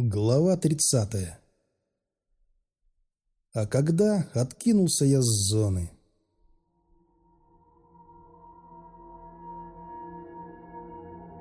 Глава 30. А когда откинулся я с зоны?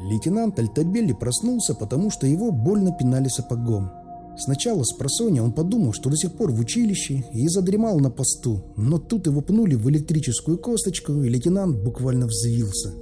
Лейтенант Альтабелли проснулся, потому что его больно пинали сапогом. Сначала с просонья он подумал, что до сих пор в училище и задремал на посту, но тут его пнули в электрическую косточку, и лейтенант буквально взвился.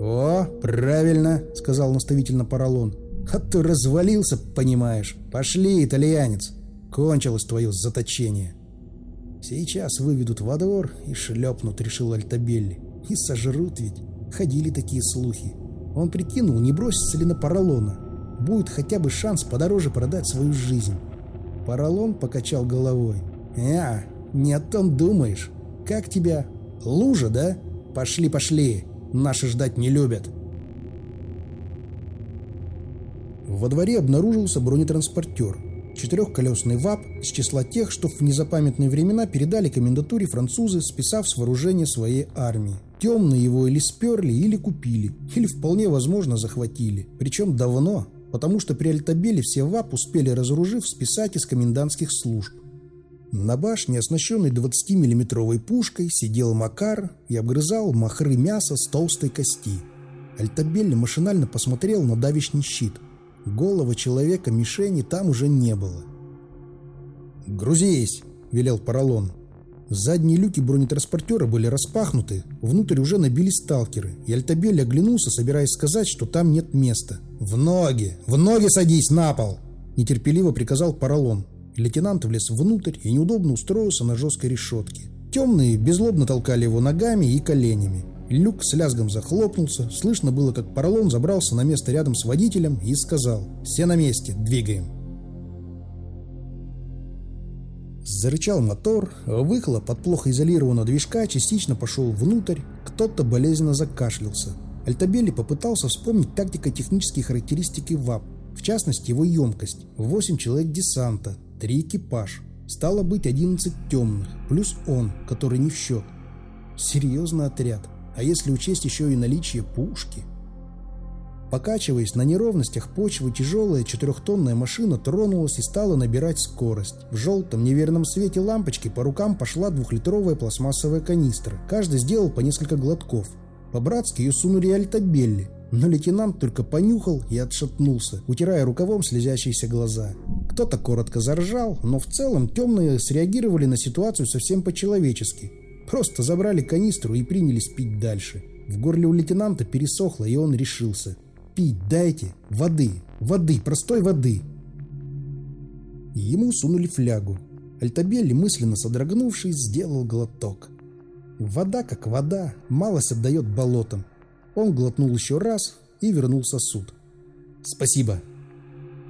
«О, правильно!» — сказал наставительно Паралон. А то развалился, понимаешь. Пошли, итальянец. Кончилось твое заточение. Сейчас выведут во двор и шлепнут, решил Альтабелли. И сожрут ведь. Ходили такие слухи. Он прикинул, не бросится ли на поролона. Будет хотя бы шанс подороже продать свою жизнь. Поролон покачал головой. «А, не о том думаешь. Как тебя? Лужа, да? Пошли, пошли. Наши ждать не любят». Во дворе обнаружился бронетранспортер. Четырехколесный ВАП с числа тех, что в незапамятные времена передали комендатуре французы, списав с вооружения своей армии. Темные его или сперли, или купили, или вполне возможно захватили. Причем давно, потому что при Альтабеле все ВАП успели разоружив списать из комендантских служб. На башне, оснащенной 20-миллиметровой пушкой, сидел Макар и обгрызал махры мяса с толстой кости. Альтабелли машинально посмотрел на давишний щит – Голого человека-мишени там уже не было. «Грузись!» – велел Паралон. Задние люки бронетранспортера были распахнуты, внутрь уже набились сталкеры, и Альтабель оглянулся, собираясь сказать, что там нет места. «В ноги! В ноги садись на пол!» – нетерпеливо приказал Паралон. Лейтенант влез внутрь и неудобно устроился на жесткой решетке. Темные безлобно толкали его ногами и коленями. Люк с лязгом захлопнулся, слышно было, как поролон забрался на место рядом с водителем и сказал «Все на месте, двигаем». Зарычал мотор, выхлоп от плохо изолированного движка частично пошел внутрь, кто-то болезненно закашлялся. Альтабели попытался вспомнить тактико-технические характеристики ВАП, в частности его емкость. 8 человек десанта, 3 экипаж. Стало быть 11 темных, плюс он, который не в счет. Серьезный отряд. А если учесть еще и наличие пушки? Покачиваясь на неровностях почвы, тяжелая четырехтонная машина тронулась и стала набирать скорость. В желтом неверном свете лампочки по рукам пошла двухлитровая пластмассовая канистра. Каждый сделал по несколько глотков. По-братски ее сунули альтабелли, но лейтенант только понюхал и отшатнулся, утирая рукавом слезящиеся глаза. Кто-то коротко заржал, но в целом темные среагировали на ситуацию совсем по-человечески. Просто забрали канистру и принялись пить дальше. В горле у лейтенанта пересохло, и он решился. «Пить дайте! Воды! Воды! Простой воды!» Ему сунули флягу. Альтабелли, мысленно содрогнувшись, сделал глоток. Вода как вода, малость отдает болотам. Он глотнул еще раз и вернул сосуд. «Спасибо!»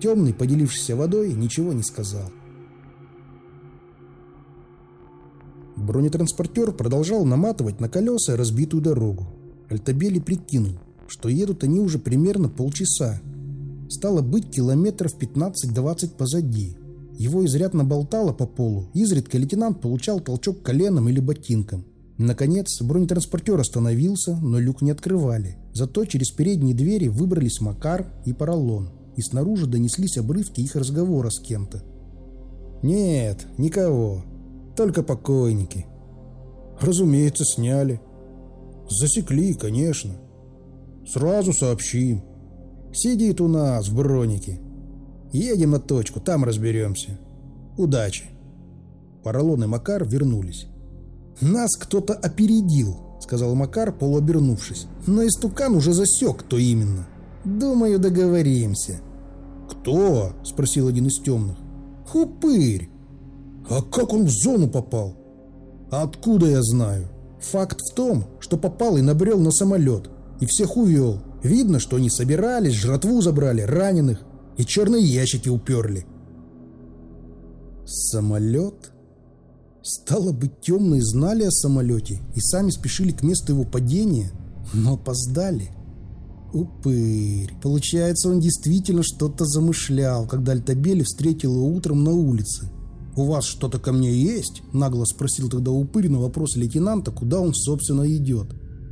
Темный, поделившийся водой, ничего не сказал. Бронетранспортер продолжал наматывать на колеса разбитую дорогу. Альтабели прикинул, что едут они уже примерно полчаса. Стало быть километров 15-20 позади. Его изрядно болтало по полу, изредка лейтенант получал толчок коленом или ботинком. Наконец, бронетранспортер остановился, но люк не открывали. Зато через передние двери выбрались Макар и Паралон, и снаружи донеслись обрывки их разговора с кем-то. «Нет, никого. Только покойники. Разумеется, сняли. Засекли, конечно. Сразу сообщим. Сидит у нас в бронике. Едем на точку, там разберемся. Удачи. Поролон и Макар вернулись. «Нас кто-то опередил», — сказал Макар, полуобернувшись. «Но истукан уже засек, кто именно. Думаю, договоримся». «Кто?» — спросил один из темных. «Хупырь. А как он в зону попал? Откуда я знаю? Факт в том, что попал и набрел на самолет. И всех увел. Видно, что они собирались, жратву забрали, раненых. И черные ящики уперли. Самолет? Стало быть, темные знали о самолете и сами спешили к месту его падения, но опоздали. Упырь. Получается, он действительно что-то замышлял, когда Альтабели его утром на улице. «У вас что-то ко мне есть?» – нагло спросил тогда упырь на вопрос лейтенанта, куда он, собственно, идет.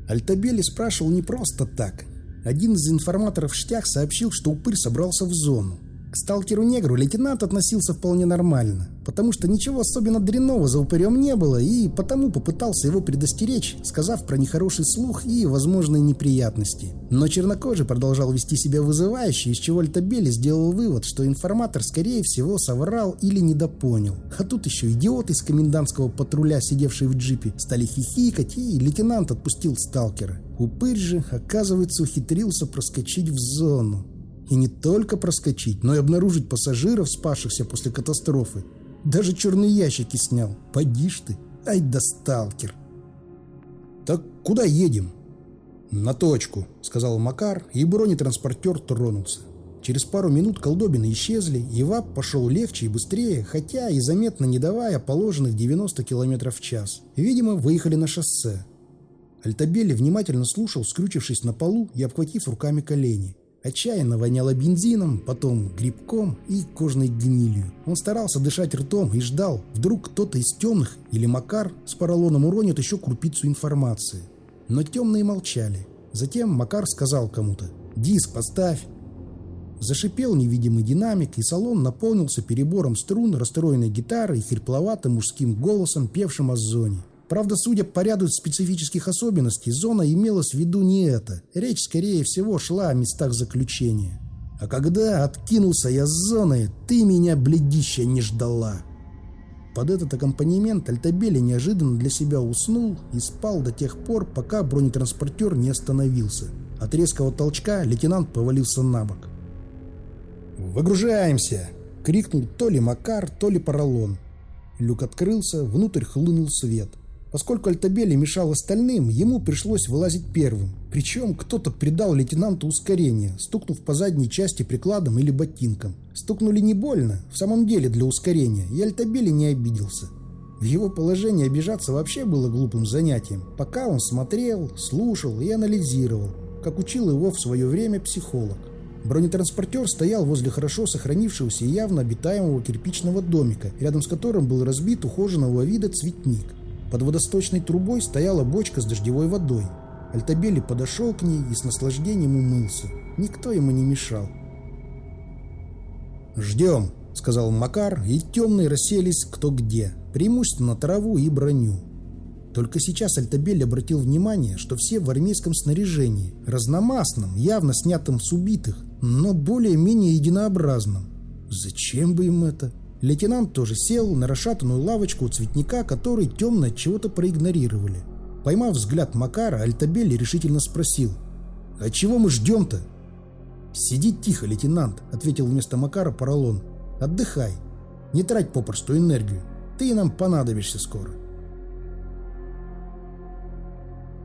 Альтабели спрашивал не просто так. Один из информаторов Штях сообщил, что упырь собрался в зону. К сталкеру-негру лейтенант относился вполне нормально, потому что ничего особенно дрянного за упырем не было, и потому попытался его предостеречь, сказав про нехороший слух и возможные неприятности. Но чернокожий продолжал вести себя вызывающе, из чего Альтабели сделал вывод, что информатор, скорее всего, соврал или недопонял. А тут еще идиот из комендантского патруля, сидевший в джипе, стали хихикать, и лейтенант отпустил сталкера. Упырь же, оказывается, ухитрился проскочить в зону. И не только проскочить, но и обнаружить пассажиров, спасшихся после катастрофы. Даже черные ящики снял. Поди ж ты. Ай да сталкер. «Так куда едем?» «На точку», — сказал Макар, и бронетранспортер тронулся. Через пару минут колдобины исчезли, и ВАП пошел легче и быстрее, хотя и заметно не давая положенных 90 км в час. Видимо, выехали на шоссе. Альтабелли внимательно слушал, скрючившись на полу и обхватив руками колени. Отчаянно воняло бензином, потом грибком и кожной гнилью. Он старался дышать ртом и ждал, вдруг кто-то из темных или Макар с поролоном уронит еще крупицу информации. Но темные молчали. Затем Макар сказал кому-то «Диск поставь». Зашипел невидимый динамик, и салон наполнился перебором струн, расстроенной гитары и хрипловатым мужским голосом, певшим о зоне. Правда, судя по ряду специфических особенностей, зона имелась в виду не это. Речь, скорее всего, шла о местах заключения. А когда откинулся я с зоны, ты меня, бледища, не ждала. Под этот аккомпанемент Альтабели неожиданно для себя уснул и спал до тех пор, пока бронетранспортер не остановился. От резкого толчка лейтенант повалился на бок. «Выгружаемся!» — крикнул то ли Макар, то ли Поролон. Люк открылся, внутрь хлынул свет. Поскольку Альтабели мешал остальным, ему пришлось вылазить первым. Причем кто-то придал лейтенанту ускорение, стукнув по задней части прикладом или ботинком. Стукнули не больно, в самом деле для ускорения, и Альтабели не обиделся. В его положении обижаться вообще было глупым занятием, пока он смотрел, слушал и анализировал, как учил его в свое время психолог. Бронетранспортер стоял возле хорошо сохранившегося и явно обитаемого кирпичного домика, рядом с которым был разбит ухоженного вида цветник. Под водосточной трубой стояла бочка с дождевой водой. Альтабели подошел к ней и с наслаждением умылся. Никто ему не мешал. «Ждем», — сказал Макар, и темные расселись кто где, преимущественно траву и броню. Только сейчас Альтабель обратил внимание, что все в армейском снаряжении, разномастном, явно снятом с убитых, но более-менее единообразном. Зачем бы им это? Лейтенант тоже сел на расшатанную лавочку у цветника, который темно от чего-то проигнорировали. Поймав взгляд Макара, Альтабелли решительно спросил. «А чего мы ждем-то?» «Сиди тихо, лейтенант», — ответил вместо Макара Паралон. «Отдыхай. Не трать попросту энергию. Ты нам понадобишься скоро».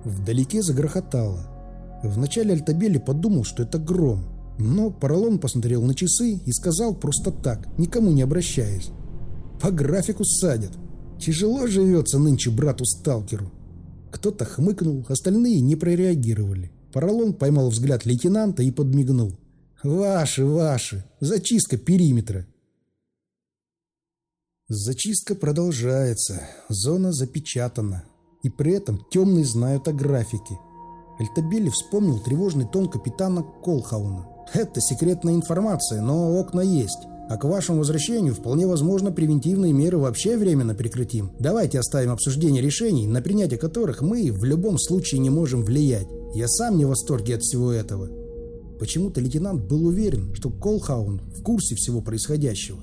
Вдалеке загрохотало. Вначале Альтабелли подумал, что это гром. Но Поролон посмотрел на часы и сказал просто так, никому не обращаясь. «По графику садят. Тяжело живется нынче брату-сталкеру». Кто-то хмыкнул, остальные не прореагировали. Поролон поймал взгляд лейтенанта и подмигнул. «Ваши, ваши! Зачистка периметра!» Зачистка продолжается. Зона запечатана. И при этом темные знают о графике. Эльтабелли вспомнил тревожный тон капитана Колхауна. Это секретная информация, но окна есть. А к вашему возвращению вполне возможно превентивные меры вообще временно прекратим. Давайте оставим обсуждение решений, на принятие которых мы в любом случае не можем влиять. Я сам не в восторге от всего этого. Почему-то лейтенант был уверен, что Колхаун в курсе всего происходящего.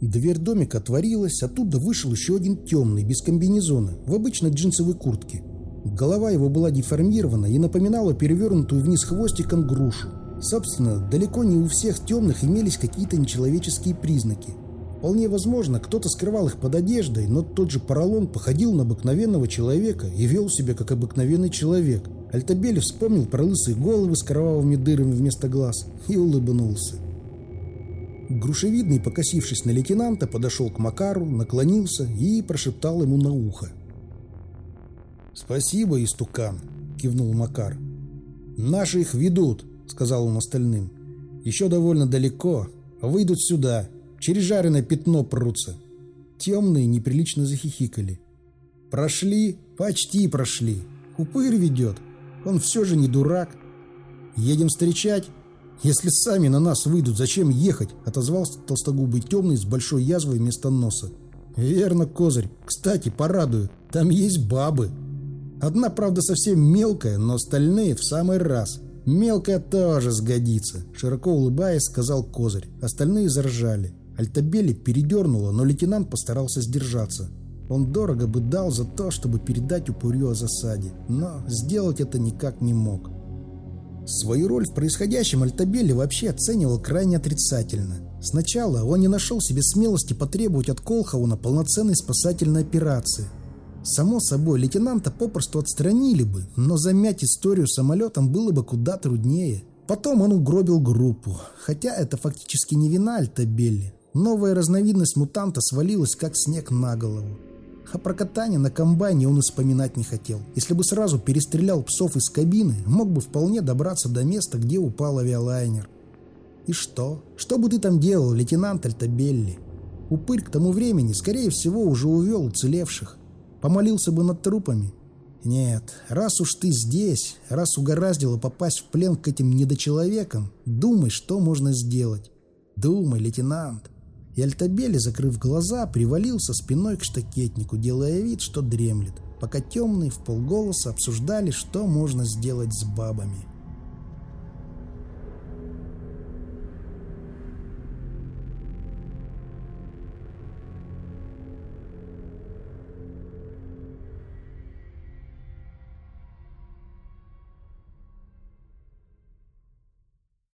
Дверь домика отворилась, оттуда вышел еще один темный, без комбинезона, в обычной джинсовой куртке. Голова его была деформирована и напоминала перевернутую вниз хвостиком грушу. Собственно, далеко не у всех темных имелись какие-то нечеловеческие признаки. Вполне возможно, кто-то скрывал их под одеждой, но тот же поролон походил на обыкновенного человека и вел себя как обыкновенный человек. Альтабели вспомнил про лысые головы с кровавыми дырами вместо глаз и улыбнулся. Грушевидный, покосившись на лейтенанта, подошел к Макару, наклонился и прошептал ему на ухо. «Спасибо, истукан», — кивнул Макар. «Наши их ведут», — сказал он остальным. «Еще довольно далеко. Выйдут сюда. Через жареное пятно прутся». Темные неприлично захихикали. «Прошли? Почти прошли. Упырь ведет. Он все же не дурак. Едем встречать?» Если сами на нас выйдут, зачем ехать? Отозвался толстогубый темный с большой язвой вместо носа. Верно, козырь. Кстати, порадую. Там есть бабы. Одна, правда, совсем мелкая, но остальные в самый раз. Мелкая тоже сгодится, широко улыбаясь, сказал козырь. Остальные заржали. Альтабели передернуло, но лейтенант постарался сдержаться. Он дорого бы дал за то, чтобы передать упырю о засаде, но сделать это никак не мог. Свою роль в происходящем Альтабелли вообще оценивал крайне отрицательно. Сначала он не нашел себе смелости потребовать от Колхауна полноценной спасательной операции. Само собой, лейтенанта попросту отстранили бы, но замять историю самолетом было бы куда труднее. Потом он угробил группу, хотя это фактически не вина Альтабелли. Новая разновидность мутанта свалилась как снег на голову. А про катание на комбайне он и вспоминать не хотел. Если бы сразу перестрелял псов из кабины, мог бы вполне добраться до места, где упал авиалайнер. И что? Что бы ты там делал, лейтенант Альтабелли? Упырь к тому времени, скорее всего, уже увел уцелевших. Помолился бы над трупами. Нет, раз уж ты здесь, раз угораздило попасть в плен к этим недочеловекам, думай, что можно сделать. Думай, лейтенант. И Альтабели, закрыв глаза, привалился спиной к штакетнику, делая вид, что дремлет, пока темные в полголоса обсуждали, что можно сделать с бабами.